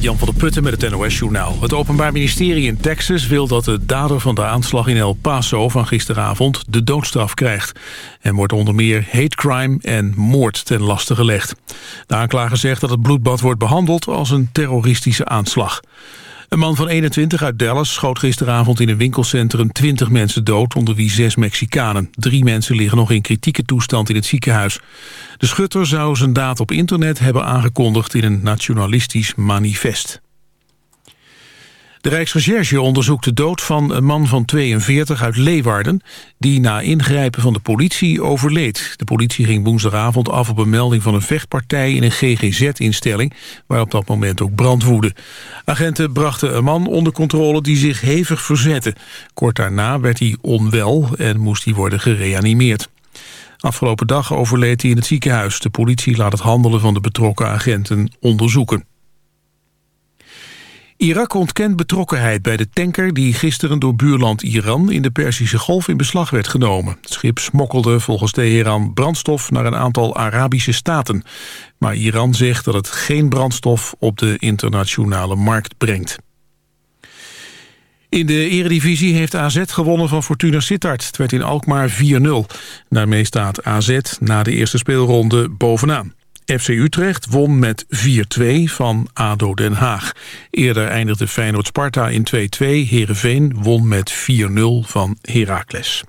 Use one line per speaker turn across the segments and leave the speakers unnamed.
Jan van der Putten met het NOS-journaal. Het Openbaar Ministerie in Texas wil dat de dader van de aanslag in El Paso van gisteravond de doodstraf krijgt. En wordt onder meer hate crime en moord ten laste gelegd. De aanklager zegt dat het bloedbad wordt behandeld als een terroristische aanslag. Een man van 21 uit Dallas schoot gisteravond in een winkelcentrum 20 mensen dood, onder wie zes Mexicanen. Drie mensen liggen nog in kritieke toestand in het ziekenhuis. De schutter zou zijn daad op internet hebben aangekondigd in een nationalistisch manifest. De Rijksrecherche onderzoekt de dood van een man van 42 uit Leeuwarden... die na ingrijpen van de politie overleed. De politie ging woensdagavond af op een melding van een vechtpartij... in een GGZ-instelling, waar op dat moment ook brand woedde. Agenten brachten een man onder controle die zich hevig verzette. Kort daarna werd hij onwel en moest hij worden gereanimeerd. Afgelopen dag overleed hij in het ziekenhuis. De politie laat het handelen van de betrokken agenten onderzoeken. Irak ontkent betrokkenheid bij de tanker die gisteren door buurland Iran in de Perzische Golf in beslag werd genomen. Het schip smokkelde volgens Teheran brandstof naar een aantal Arabische staten. Maar Iran zegt dat het geen brandstof op de internationale markt brengt. In de eredivisie heeft AZ gewonnen van Fortuna Sittard. Het werd in Alkmaar 4-0. Daarmee staat AZ na de eerste speelronde bovenaan. FC Utrecht won met 4-2 van ADO Den Haag. Eerder eindigde Feyenoord-Sparta in 2-2. Heerenveen won met 4-0 van Heracles.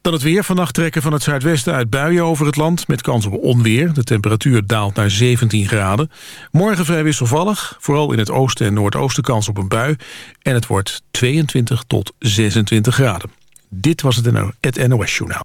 Dan het weer. Vannacht trekken van het zuidwesten uit buien over het land... met kans op onweer. De temperatuur daalt naar 17 graden. Morgen vrij wisselvallig. Vooral in het oosten en noordoosten kans op een bui. En het wordt 22 tot 26 graden. Dit was het NOS-journaal.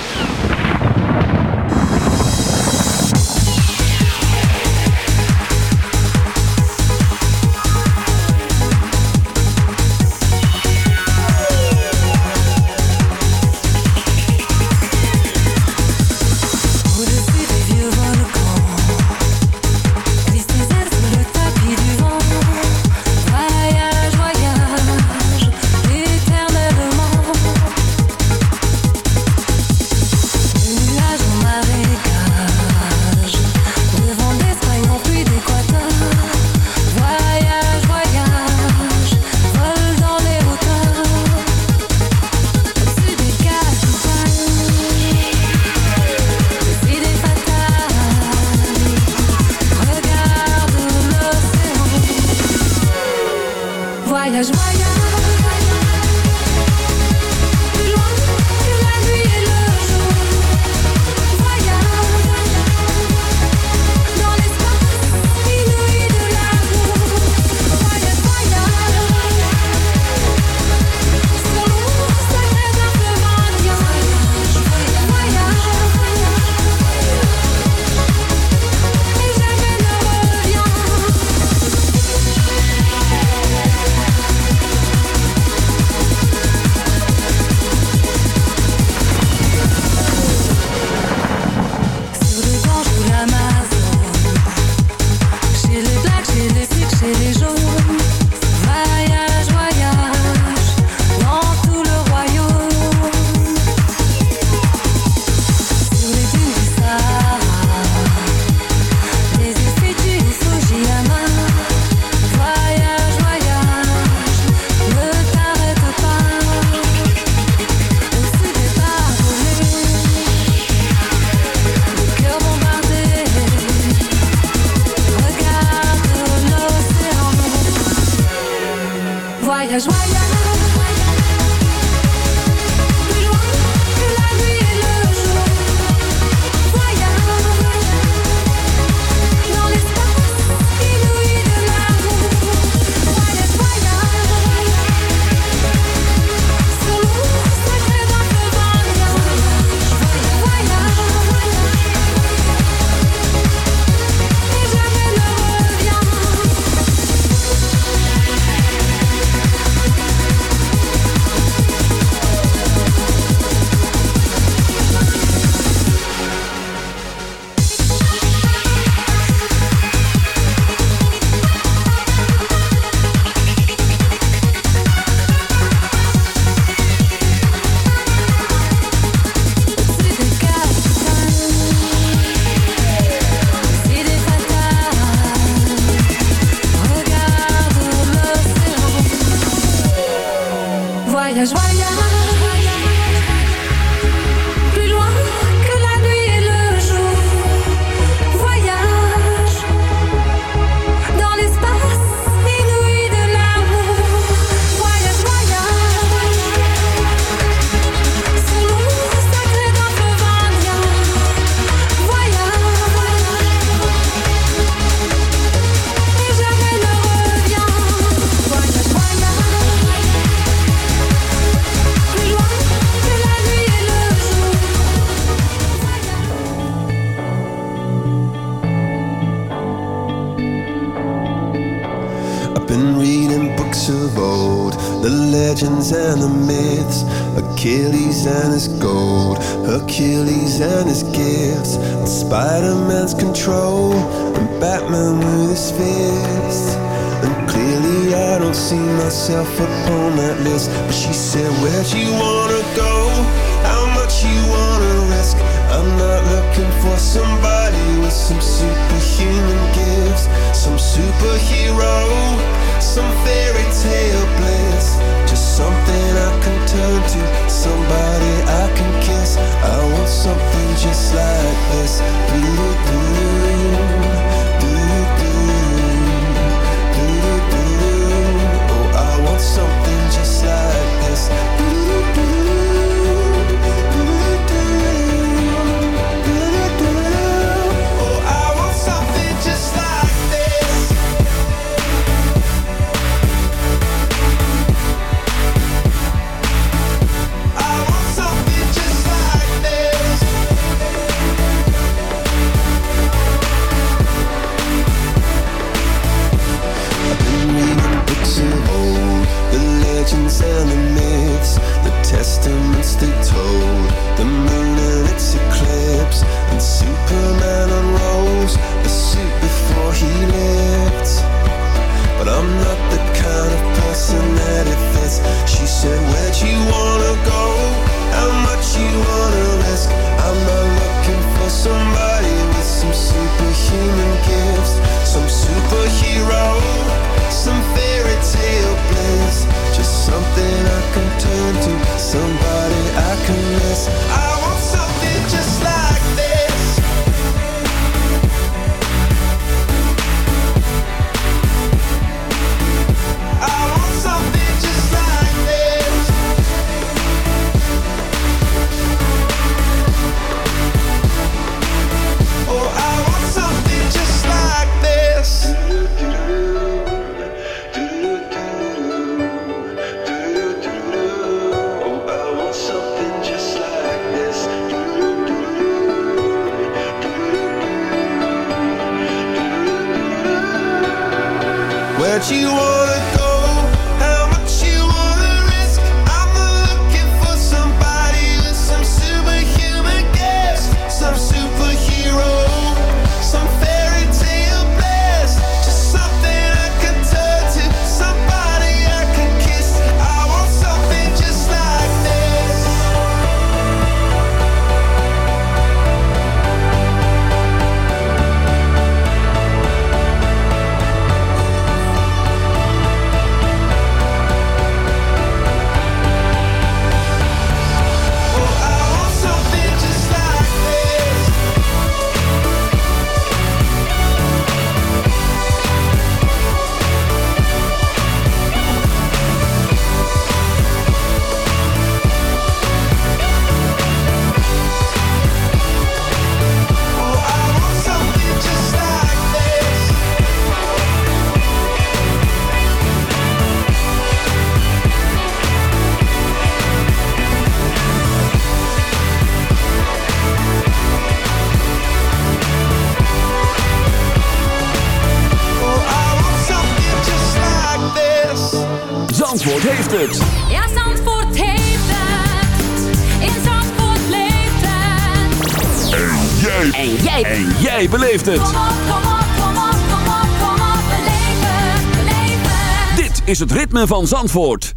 het ritme van Zandvoort.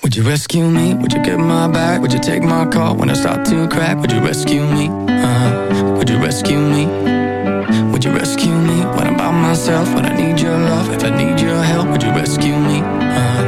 Would you rescue me? Would you get my back? Would you take my call when I start to crack? Would you rescue me? Uh -huh. Would you rescue me? Would you rescue me? When I'm by myself, when I need your love, if I need your help, would you rescue me? Uh -huh.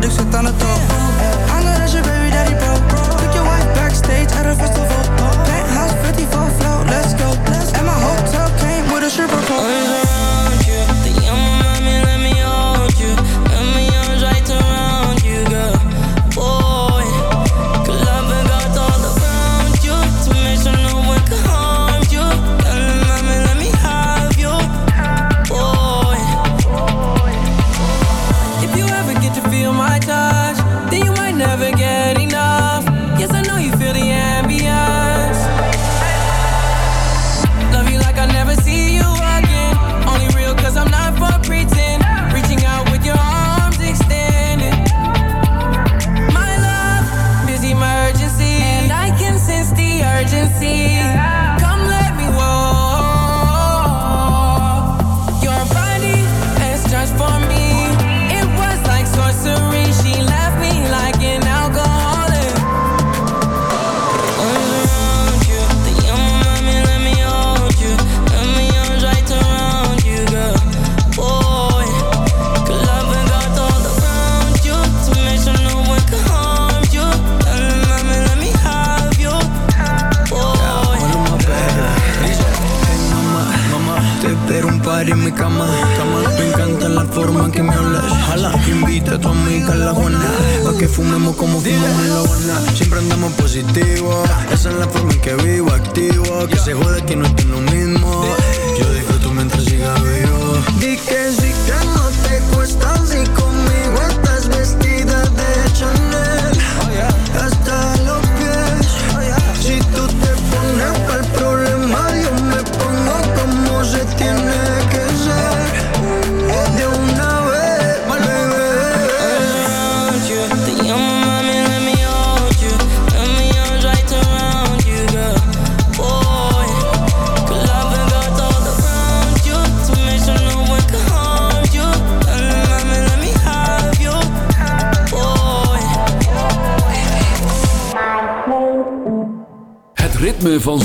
ducks zit aan de top. I know that's baby daddy, bro. Took your wife backstage at a festival.
en la forma en que vivo activo. Que se jode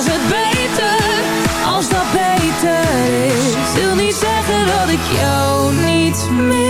Als het beter, als dat beter is. Wil niet zeggen dat ik jou niet mis.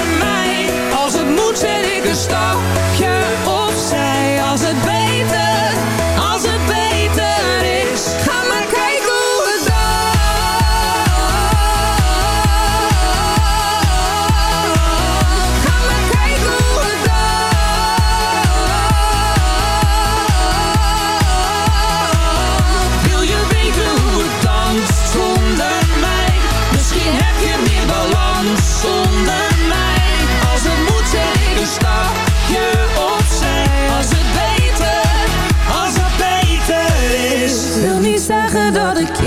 zet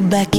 go back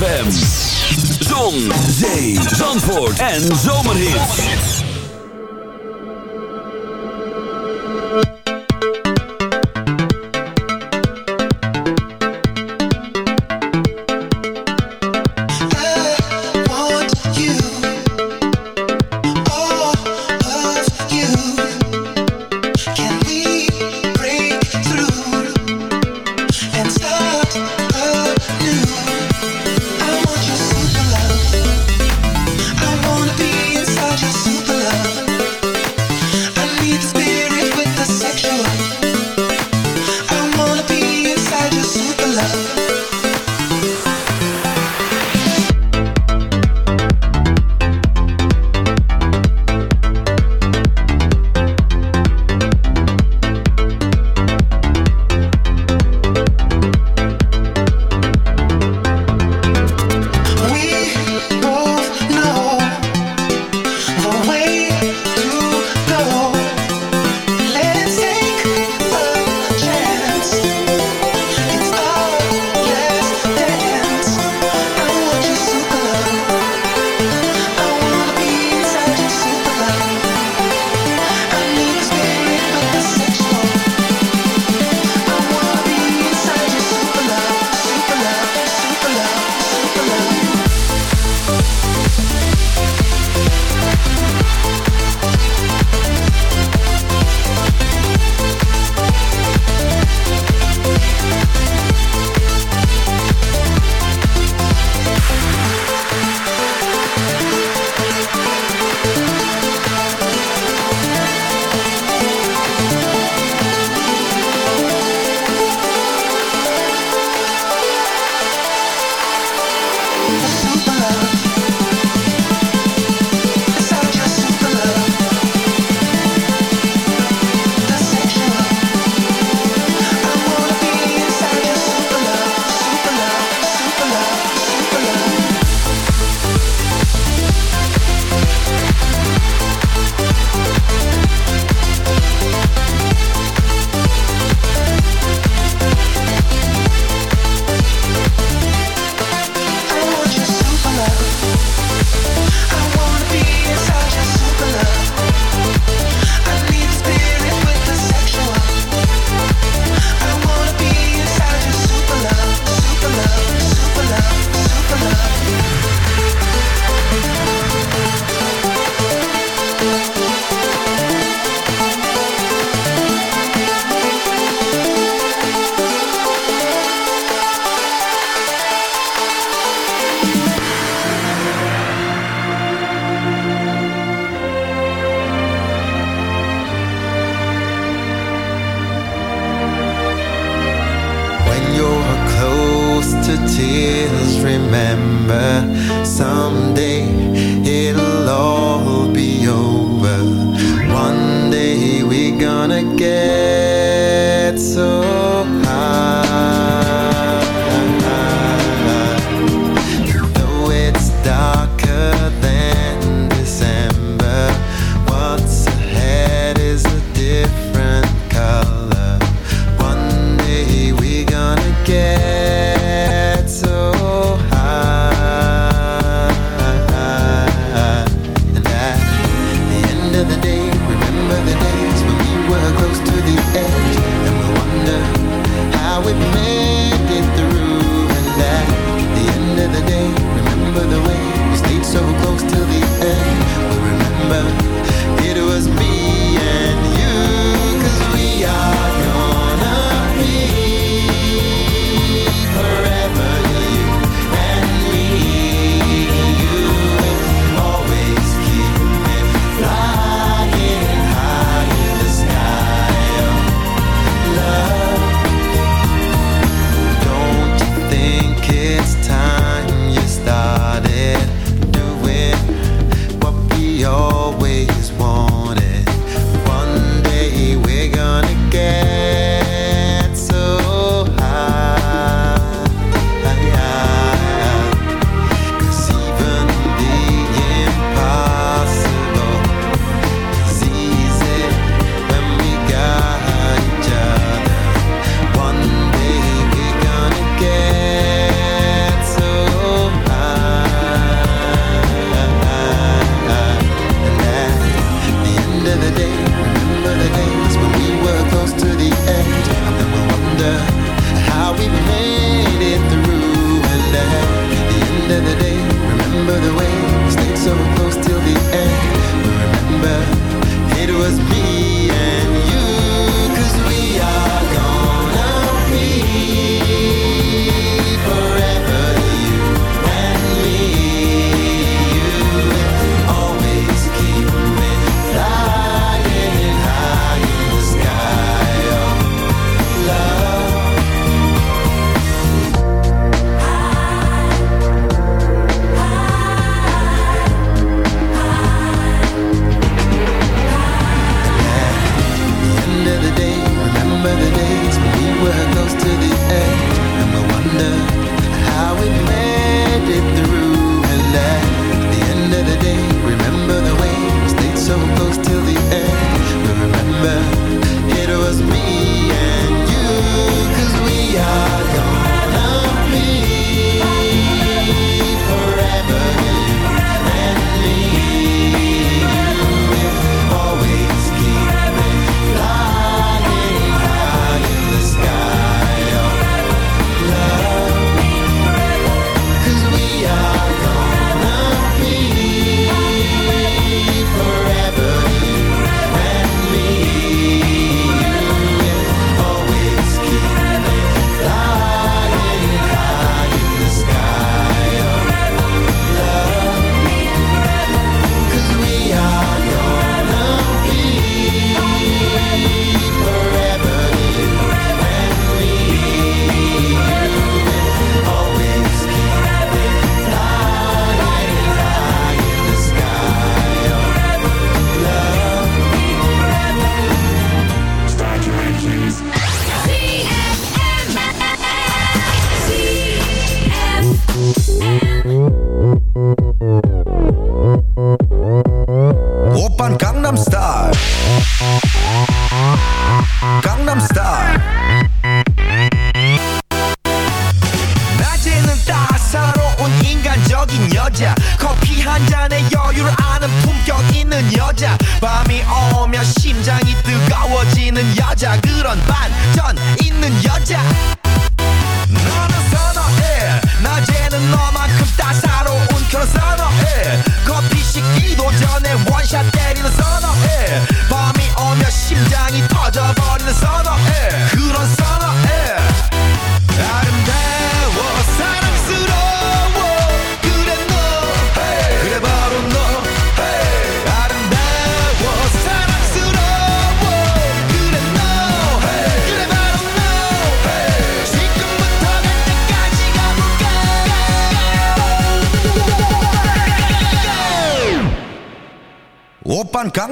ZFM.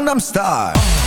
I'm
star.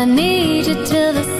I need you till the